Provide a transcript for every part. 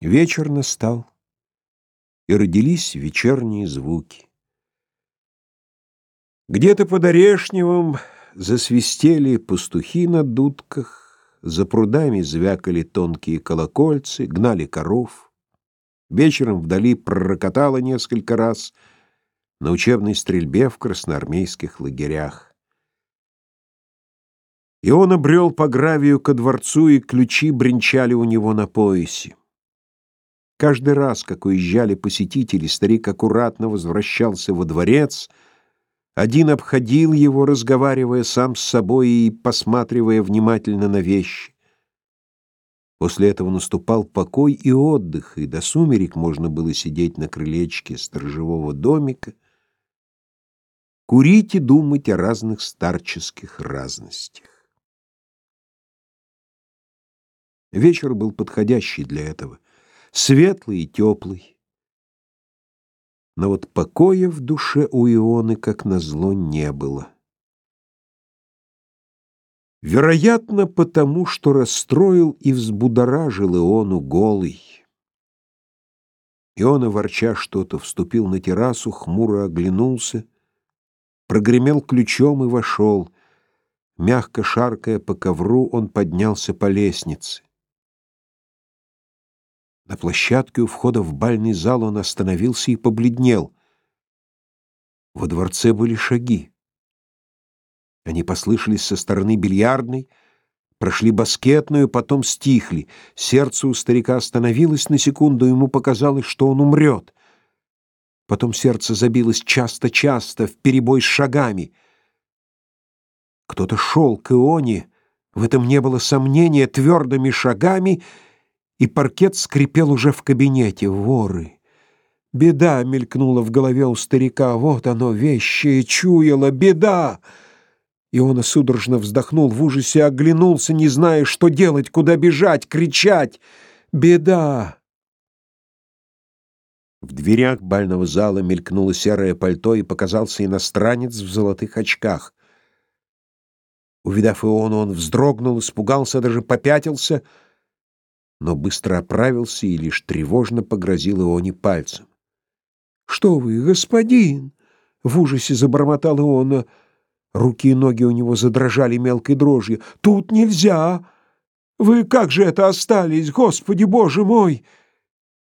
Вечер настал, и родились вечерние звуки. Где-то под Орешневым засвистели пастухи на дудках, за прудами звякали тонкие колокольцы, гнали коров. Вечером вдали пророкотало несколько раз на учебной стрельбе в красноармейских лагерях. И он обрел по гравию ко дворцу, и ключи бренчали у него на поясе. Каждый раз, как уезжали посетители, старик аккуратно возвращался во дворец, один обходил его, разговаривая сам с собой и посматривая внимательно на вещи. После этого наступал покой и отдых, и до сумерек можно было сидеть на крылечке сторожевого домика, курить и думать о разных старческих разностях. Вечер был подходящий для этого — светлый и теплый. Но вот покоя в душе у Ионы, как назло, не было. Вероятно, потому что расстроил и взбудоражил Иону голый. Иона, ворча что-то, вступил на террасу, хмуро оглянулся, прогремел ключом и вошел. Мягко шаркая по ковру, он поднялся по лестнице. На площадке у входа в бальный зал он остановился и побледнел. Во дворце были шаги. Они послышались со стороны бильярдной, прошли баскетную, потом стихли. Сердце у старика остановилось на секунду, ему показалось, что он умрет. Потом сердце забилось часто-часто, вперебой с шагами. Кто-то шел к Ионе, в этом не было сомнения, твердыми шагами — и паркет скрипел уже в кабинете. Воры! Беда мелькнула в голове у старика. Вот оно, вещее чуяло. Беда! И он судорожно вздохнул в ужасе, оглянулся, не зная, что делать, куда бежать, кричать. Беда! В дверях бального зала мелькнуло серое пальто, и показался иностранец в золотых очках. Увидав Иону, он вздрогнул, испугался, даже попятился — но быстро оправился и лишь тревожно погрозил Ионе пальцем. «Что вы, господин?» — в ужасе забормотал Иона. Руки и ноги у него задрожали мелкой дрожью. «Тут нельзя! Вы как же это остались, Господи Боже мой!»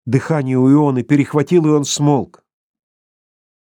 Дыхание у Ионы перехватило, и он смолк.